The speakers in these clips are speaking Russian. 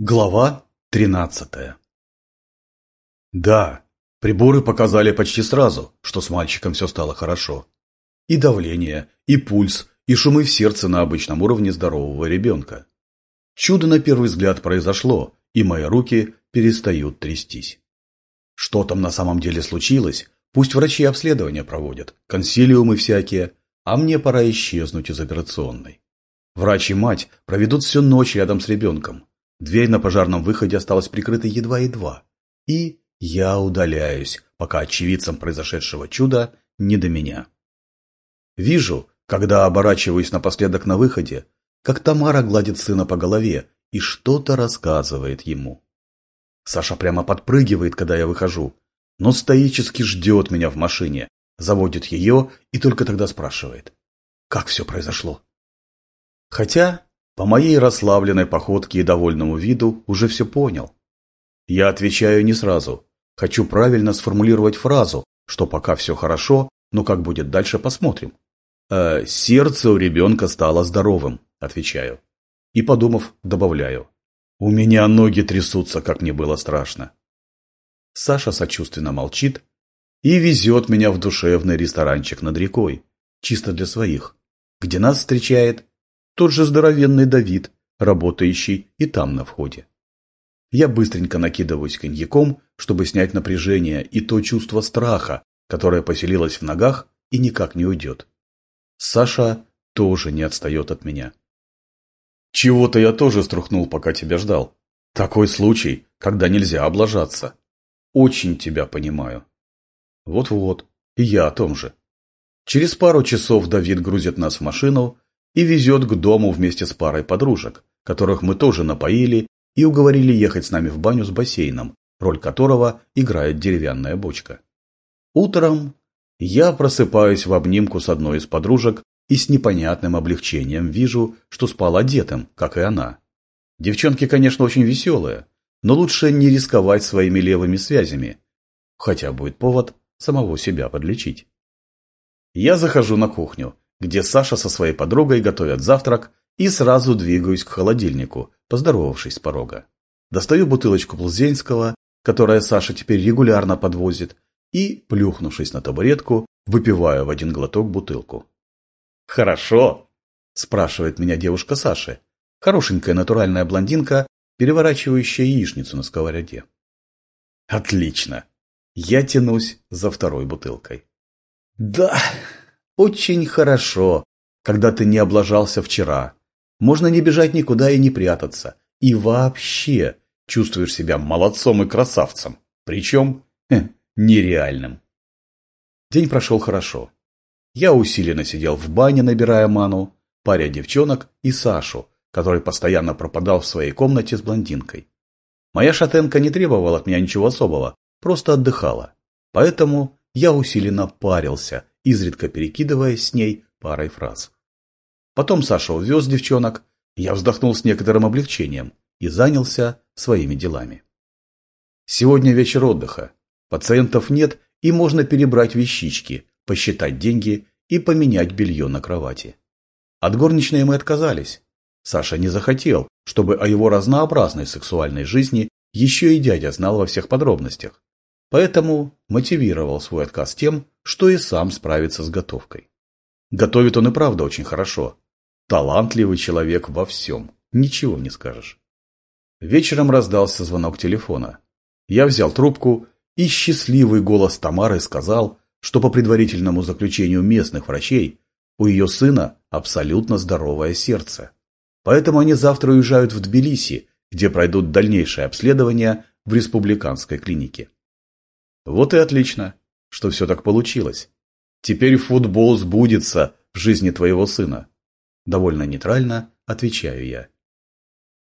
Глава 13 Да, приборы показали почти сразу, что с мальчиком все стало хорошо. И давление, и пульс, и шумы в сердце на обычном уровне здорового ребенка. Чудо на первый взгляд произошло, и мои руки перестают трястись. Что там на самом деле случилось, пусть врачи обследования проводят, консилиумы всякие, а мне пора исчезнуть из операционной. Врач и мать проведут всю ночь рядом с ребенком, Дверь на пожарном выходе осталась прикрыта едва-едва. И я удаляюсь, пока очевидцам произошедшего чуда не до меня. Вижу, когда оборачиваюсь напоследок на выходе, как Тамара гладит сына по голове и что-то рассказывает ему. Саша прямо подпрыгивает, когда я выхожу, но стоически ждет меня в машине, заводит ее и только тогда спрашивает, как все произошло. Хотя по моей расслабленной походке и довольному виду уже все понял. Я отвечаю не сразу. Хочу правильно сформулировать фразу, что пока все хорошо, но как будет дальше, посмотрим. «Э, «Сердце у ребенка стало здоровым», – отвечаю. И, подумав, добавляю. «У меня ноги трясутся, как мне было страшно». Саша сочувственно молчит и везет меня в душевный ресторанчик над рекой, чисто для своих, где нас встречает тот же здоровенный Давид, работающий и там на входе. Я быстренько накидываюсь коньяком, чтобы снять напряжение и то чувство страха, которое поселилось в ногах и никак не уйдет. Саша тоже не отстает от меня. Чего-то я тоже струхнул, пока тебя ждал. Такой случай, когда нельзя облажаться. Очень тебя понимаю. Вот-вот, и я о том же. Через пару часов Давид грузит нас в машину, и везет к дому вместе с парой подружек, которых мы тоже напоили и уговорили ехать с нами в баню с бассейном, роль которого играет деревянная бочка. Утром я просыпаюсь в обнимку с одной из подружек и с непонятным облегчением вижу, что спал одетым, как и она. Девчонки, конечно, очень веселые, но лучше не рисковать своими левыми связями, хотя будет повод самого себя подлечить. Я захожу на кухню где Саша со своей подругой готовят завтрак, и сразу двигаюсь к холодильнику, поздоровавшись с порога. Достаю бутылочку Плзенского, которая Саша теперь регулярно подвозит, и, плюхнувшись на табуретку, выпиваю в один глоток бутылку. «Хорошо?» – спрашивает меня девушка Саши, хорошенькая натуральная блондинка, переворачивающая яичницу на сковороде. «Отлично!» Я тянусь за второй бутылкой. «Да!» Очень хорошо, когда ты не облажался вчера. Можно не бежать никуда и не прятаться. И вообще чувствуешь себя молодцом и красавцем. Причем хе, нереальным. День прошел хорошо. Я усиленно сидел в бане, набирая ману, паря девчонок и Сашу, который постоянно пропадал в своей комнате с блондинкой. Моя шатенка не требовала от меня ничего особого, просто отдыхала. Поэтому я усиленно парился, изредка перекидываясь с ней парой фраз. Потом Саша увез девчонок, я вздохнул с некоторым облегчением и занялся своими делами. Сегодня вечер отдыха. Пациентов нет, и можно перебрать вещички, посчитать деньги и поменять белье на кровати. От горничной мы отказались. Саша не захотел, чтобы о его разнообразной сексуальной жизни еще и дядя знал во всех подробностях. Поэтому мотивировал свой отказ тем, что и сам справится с готовкой. Готовит он и правда очень хорошо. Талантливый человек во всем, ничего не скажешь. Вечером раздался звонок телефона. Я взял трубку, и счастливый голос Тамары сказал, что по предварительному заключению местных врачей у ее сына абсолютно здоровое сердце. Поэтому они завтра уезжают в Тбилиси, где пройдут дальнейшее обследование в республиканской клинике. Вот и отлично, что все так получилось. Теперь футбол сбудется в жизни твоего сына. Довольно нейтрально отвечаю я.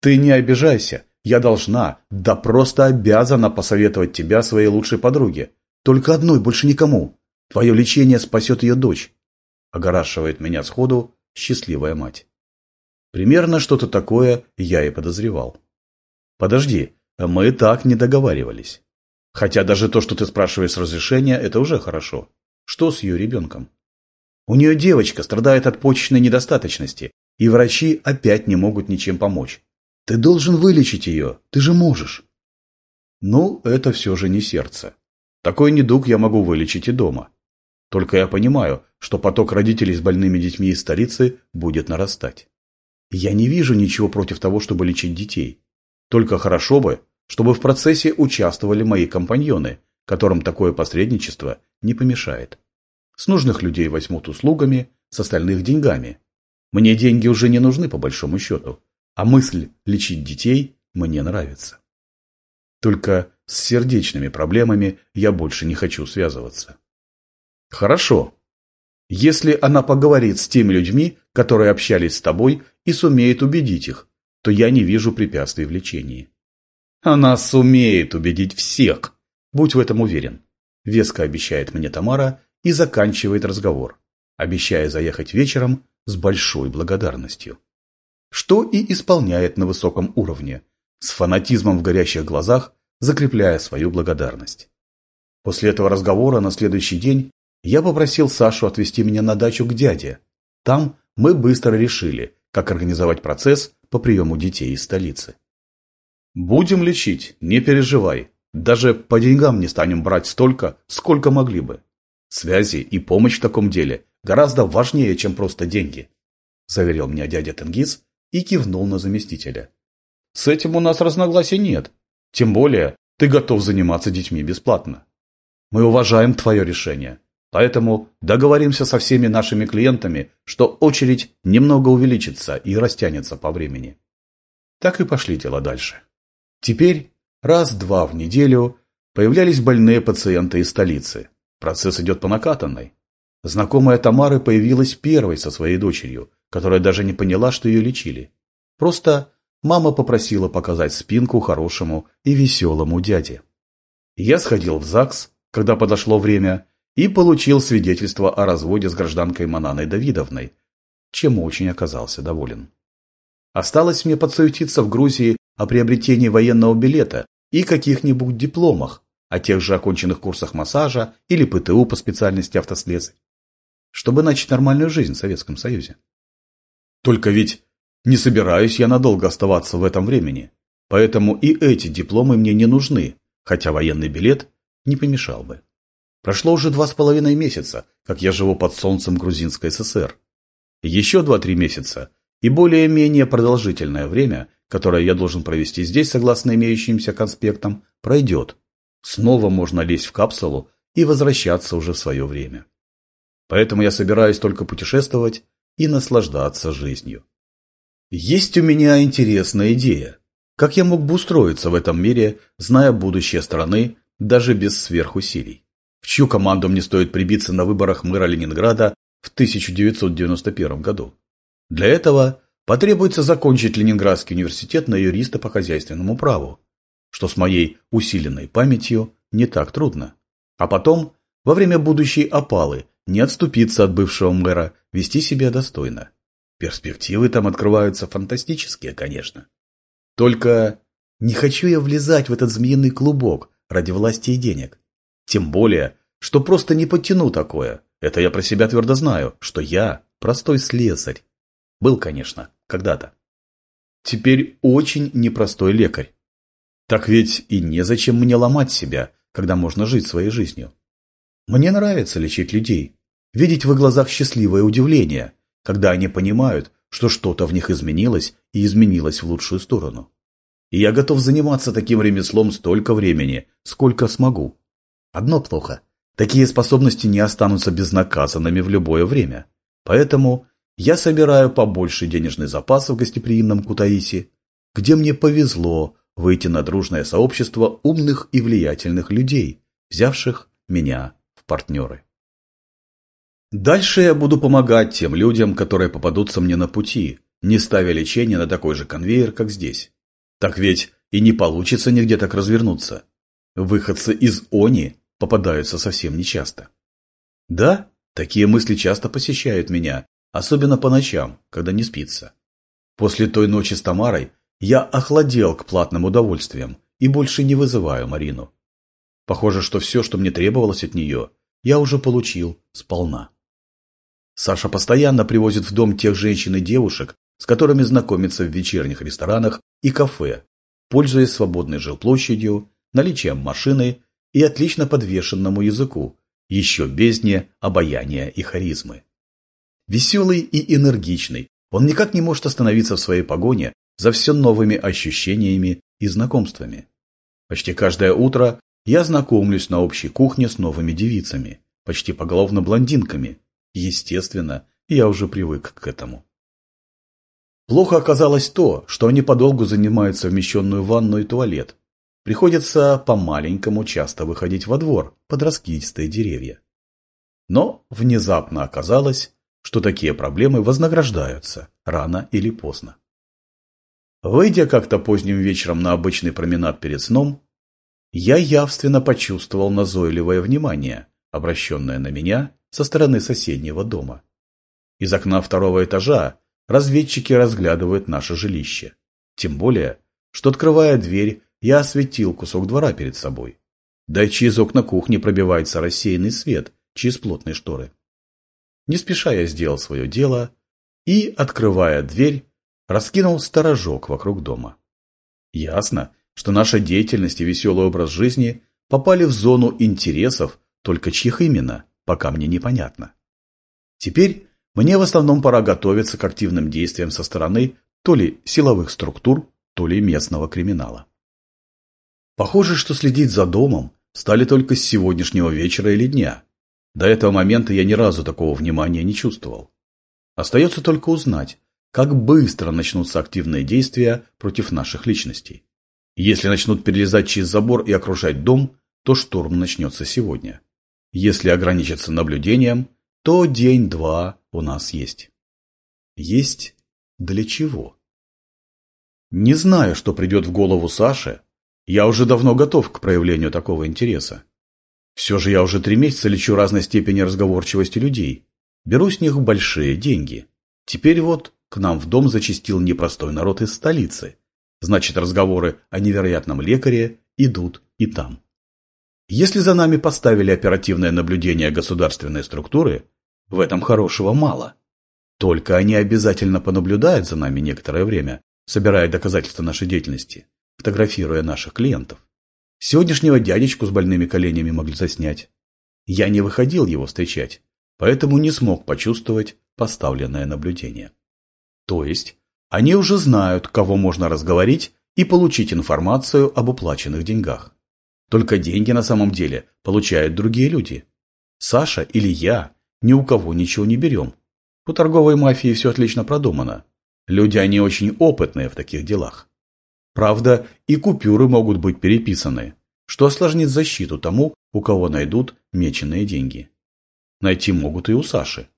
Ты не обижайся, я должна, да просто обязана посоветовать тебя своей лучшей подруге. Только одной, больше никому. Твое лечение спасет ее дочь. Огорашивает меня сходу счастливая мать. Примерно что-то такое я и подозревал. Подожди, мы так не договаривались. Хотя даже то, что ты спрашиваешь разрешения, это уже хорошо. Что с ее ребенком? У нее девочка страдает от почечной недостаточности, и врачи опять не могут ничем помочь. Ты должен вылечить ее, ты же можешь. Ну, это все же не сердце. Такой недуг я могу вылечить и дома. Только я понимаю, что поток родителей с больными детьми из столицы будет нарастать. Я не вижу ничего против того, чтобы лечить детей. Только хорошо бы, чтобы в процессе участвовали мои компаньоны, которым такое посредничество не помешает. С нужных людей возьмут услугами, с остальных деньгами. Мне деньги уже не нужны по большому счету, а мысль лечить детей мне нравится. Только с сердечными проблемами я больше не хочу связываться. Хорошо. Если она поговорит с теми людьми, которые общались с тобой, и сумеет убедить их, то я не вижу препятствий в лечении. Она сумеет убедить всех, будь в этом уверен. Веско обещает мне Тамара и заканчивает разговор, обещая заехать вечером с большой благодарностью. Что и исполняет на высоком уровне, с фанатизмом в горящих глазах, закрепляя свою благодарность. После этого разговора на следующий день я попросил Сашу отвезти меня на дачу к дяде. Там мы быстро решили, как организовать процесс по приему детей из столицы. Будем лечить, не переживай. Даже по деньгам не станем брать столько, сколько могли бы. Связи и помощь в таком деле гораздо важнее, чем просто деньги, заверил меня дядя Тенгиз и кивнул на заместителя. С этим у нас разногласий нет. Тем более, ты готов заниматься детьми бесплатно. Мы уважаем твое решение. Поэтому договоримся со всеми нашими клиентами, что очередь немного увеличится и растянется по времени. Так и пошли дела дальше. Теперь раз-два в неделю появлялись больные пациенты из столицы. Процесс идет по накатанной. Знакомая Тамары появилась первой со своей дочерью, которая даже не поняла, что ее лечили. Просто мама попросила показать спинку хорошему и веселому дяде. Я сходил в ЗАГС, когда подошло время, и получил свидетельство о разводе с гражданкой Мананой Давидовной, чем очень оказался доволен. Осталось мне подсуетиться в Грузии о приобретении военного билета и каких-нибудь дипломах, о тех же оконченных курсах массажа или ПТУ по специальности автослесарь, чтобы начать нормальную жизнь в Советском Союзе. Только ведь не собираюсь я надолго оставаться в этом времени, поэтому и эти дипломы мне не нужны, хотя военный билет не помешал бы. Прошло уже два с половиной месяца, как я живу под солнцем Грузинской ССР. Еще два-три месяца и более-менее продолжительное время, которое я должен провести здесь согласно имеющимся конспектам, пройдет. Снова можно лезть в капсулу и возвращаться уже в свое время. Поэтому я собираюсь только путешествовать и наслаждаться жизнью. Есть у меня интересная идея. Как я мог бы устроиться в этом мире, зная будущее страны, даже без сверхусилий? в чью команду мне стоит прибиться на выборах мэра Ленинграда в 1991 году. Для этого потребуется закончить Ленинградский университет на юриста по хозяйственному праву, что с моей усиленной памятью не так трудно. А потом, во время будущей опалы, не отступиться от бывшего мэра, вести себя достойно. Перспективы там открываются фантастические, конечно. Только не хочу я влезать в этот змеиный клубок ради власти и денег. Тем более, что просто не подтяну такое. Это я про себя твердо знаю, что я простой слесарь. Был, конечно, когда-то. Теперь очень непростой лекарь. Так ведь и незачем мне ломать себя, когда можно жить своей жизнью. Мне нравится лечить людей, видеть в их глазах счастливое удивление, когда они понимают, что что-то в них изменилось и изменилось в лучшую сторону. И я готов заниматься таким ремеслом столько времени, сколько смогу. Одно плохо. Такие способности не останутся безнаказанными в любое время. Поэтому я собираю побольше денежный запас в гостеприимном Кутаиси, где мне повезло выйти на дружное сообщество умных и влиятельных людей, взявших меня в партнеры. Дальше я буду помогать тем людям, которые попадутся мне на пути, не ставя лечение на такой же конвейер, как здесь. Так ведь и не получится нигде так развернуться. Выходцы из Они попадаются совсем нечасто. Да, такие мысли часто посещают меня, особенно по ночам, когда не спится. После той ночи с Тамарой я охладел к платным удовольствиям и больше не вызываю Марину. Похоже, что все, что мне требовалось от нее, я уже получил сполна. Саша постоянно привозит в дом тех женщин и девушек, с которыми знакомиться в вечерних ресторанах и кафе, пользуясь свободной жилплощадью, наличием машины и отлично подвешенному языку, еще бездне обаяния и харизмы. Веселый и энергичный, он никак не может остановиться в своей погоне за все новыми ощущениями и знакомствами. Почти каждое утро я знакомлюсь на общей кухне с новыми девицами, почти поголовно блондинками. Естественно, я уже привык к этому. Плохо оказалось то, что они подолгу занимают совмещенную ванну и туалет. Приходится по-маленькому часто выходить во двор под раскидистые деревья. Но внезапно оказалось, что такие проблемы вознаграждаются рано или поздно. Выйдя как-то поздним вечером на обычный променад перед сном, я явственно почувствовал назойливое внимание, обращенное на меня со стороны соседнего дома. Из окна второго этажа разведчики разглядывают наше жилище. Тем более, что, открывая дверь, я осветил кусок двора перед собой. Да и через окна кухни пробивается рассеянный свет через плотные шторы. Не спеша я сделал свое дело и, открывая дверь, раскинул сторожок вокруг дома. Ясно, что наша деятельность и веселый образ жизни попали в зону интересов, только чьих именно, пока мне непонятно. Теперь мне в основном пора готовиться к активным действиям со стороны то ли силовых структур, то ли местного криминала. Похоже, что следить за домом стали только с сегодняшнего вечера или дня. До этого момента я ни разу такого внимания не чувствовал. Остается только узнать, как быстро начнутся активные действия против наших личностей. Если начнут перелезать через забор и окружать дом, то штурм начнется сегодня. Если ограничиться наблюдением, то день-два у нас есть. Есть для чего? Не знаю, что придет в голову Саше, я уже давно готов к проявлению такого интереса. Все же я уже три месяца лечу разной степени разговорчивости людей. Беру с них большие деньги. Теперь вот к нам в дом зачастил непростой народ из столицы. Значит, разговоры о невероятном лекаре идут и там. Если за нами поставили оперативное наблюдение государственной структуры, в этом хорошего мало. Только они обязательно понаблюдают за нами некоторое время, собирая доказательства нашей деятельности, фотографируя наших клиентов. Сегодняшнего дядечку с больными коленями могли заснять. Я не выходил его встречать, поэтому не смог почувствовать поставленное наблюдение. То есть, они уже знают, кого можно разговорить и получить информацию об уплаченных деньгах. Только деньги на самом деле получают другие люди. Саша или я ни у кого ничего не берем. У торговой мафии все отлично продумано. Люди они очень опытные в таких делах. Правда, и купюры могут быть переписаны, что осложнит защиту тому, у кого найдут меченые деньги. Найти могут и у Саши.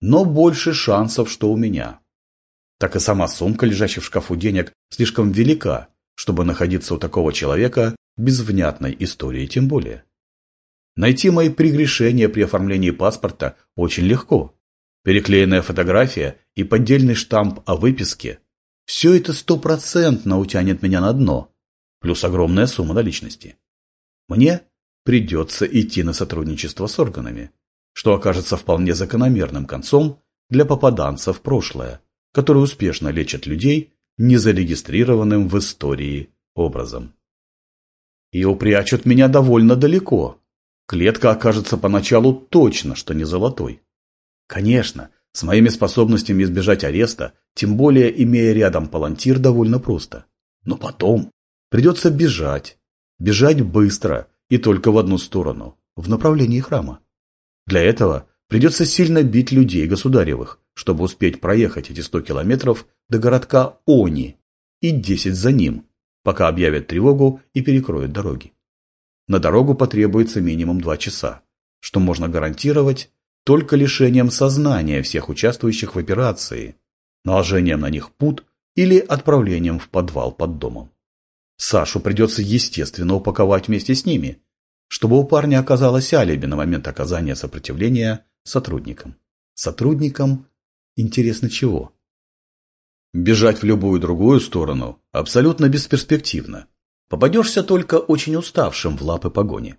Но больше шансов, что у меня так и сама сумка, лежащая в шкафу денег, слишком велика, чтобы находиться у такого человека без внятной истории тем более. Найти мои прегрешения при оформлении паспорта очень легко. Переклеенная фотография и поддельный штамп о выписке – все это стопроцентно утянет меня на дно, плюс огромная сумма наличности. Мне придется идти на сотрудничество с органами, что окажется вполне закономерным концом для попаданца в прошлое, которые успешно лечат людей незарегистрированным в истории образом. И упрячут меня довольно далеко. Клетка окажется поначалу точно, что не золотой. Конечно, с моими способностями избежать ареста, тем более имея рядом палантир, довольно просто. Но потом придется бежать. Бежать быстро и только в одну сторону, в направлении храма. Для этого придется сильно бить людей государевых, чтобы успеть проехать эти 100 километров до городка Они и 10 за ним, пока объявят тревогу и перекроют дороги. На дорогу потребуется минимум 2 часа, что можно гарантировать только лишением сознания всех участвующих в операции, наложением на них пут или отправлением в подвал под домом. Сашу придется естественно упаковать вместе с ними, чтобы у парня оказалось алиби на момент оказания сопротивления сотрудникам. Сотрудникам Интересно чего? Бежать в любую другую сторону абсолютно бесперспективно. Попадешься только очень уставшим в лапы погони.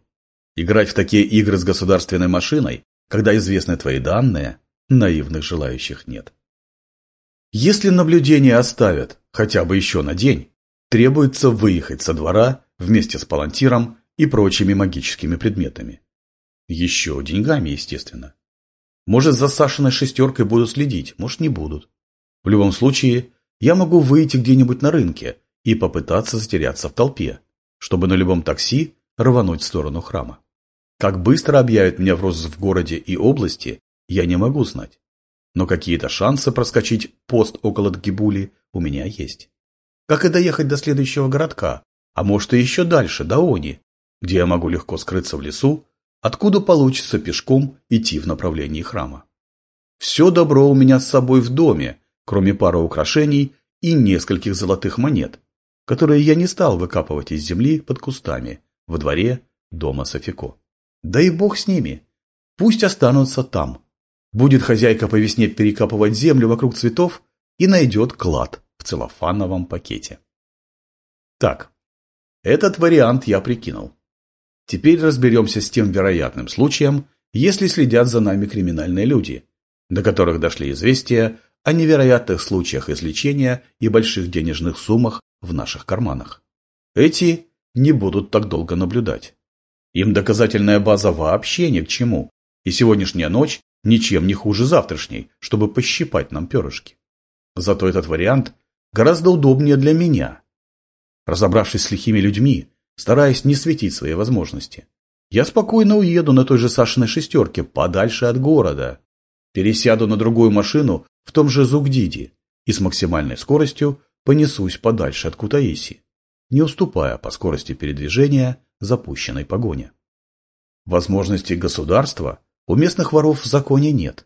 Играть в такие игры с государственной машиной, когда известны твои данные, наивных желающих нет. Если наблюдение оставят хотя бы еще на день, требуется выехать со двора вместе с палантиром и прочими магическими предметами. Еще деньгами, естественно. Может, за Сашиной шестеркой будут следить, может, не будут. В любом случае, я могу выйти где-нибудь на рынке и попытаться затеряться в толпе, чтобы на любом такси рвануть в сторону храма. Как быстро объявят меня в розыск в городе и области, я не могу знать. Но какие-то шансы проскочить пост около Дгибули у меня есть. Как и доехать до следующего городка, а может и еще дальше, до Они, где я могу легко скрыться в лесу, откуда получится пешком идти в направлении храма. Все добро у меня с собой в доме, кроме пары украшений и нескольких золотых монет, которые я не стал выкапывать из земли под кустами во дворе дома Софико. Да и бог с ними. Пусть останутся там. Будет хозяйка по весне перекапывать землю вокруг цветов и найдет клад в целлофановом пакете. Так, этот вариант я прикинул. Теперь разберемся с тем вероятным случаем, если следят за нами криминальные люди, до которых дошли известия о невероятных случаях излечения и больших денежных суммах в наших карманах. Эти не будут так долго наблюдать. Им доказательная база вообще ни к чему, и сегодняшняя ночь ничем не хуже завтрашней, чтобы пощипать нам перышки. Зато этот вариант гораздо удобнее для меня. Разобравшись с лихими людьми, стараясь не светить свои возможности, я спокойно уеду на той же Сашиной шестерке подальше от города, пересяду на другую машину в том же Зугдиди и с максимальной скоростью понесусь подальше от Кутаиси, не уступая по скорости передвижения запущенной погоне. Возможностей государства у местных воров в законе нет.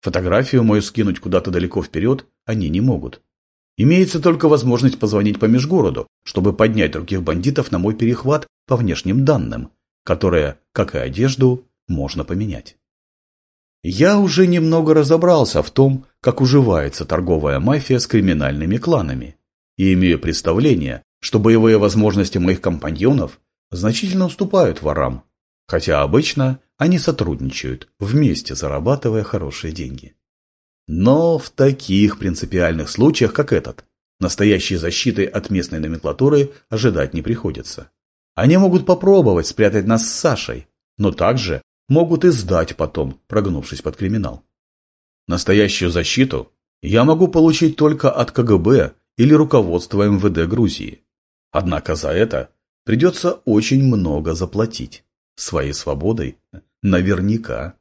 Фотографию мою скинуть куда-то далеко вперед они не могут. Имеется только возможность позвонить по межгороду, чтобы поднять других бандитов на мой перехват по внешним данным, которые, как и одежду, можно поменять. Я уже немного разобрался в том, как уживается торговая мафия с криминальными кланами, и имею представление, что боевые возможности моих компаньонов значительно уступают ворам, хотя обычно они сотрудничают, вместе зарабатывая хорошие деньги. Но в таких принципиальных случаях, как этот, настоящей защиты от местной номенклатуры ожидать не приходится. Они могут попробовать спрятать нас с Сашей, но также могут и сдать потом, прогнувшись под криминал. Настоящую защиту я могу получить только от КГБ или руководства МВД Грузии. Однако за это придется очень много заплатить. Своей свободой наверняка.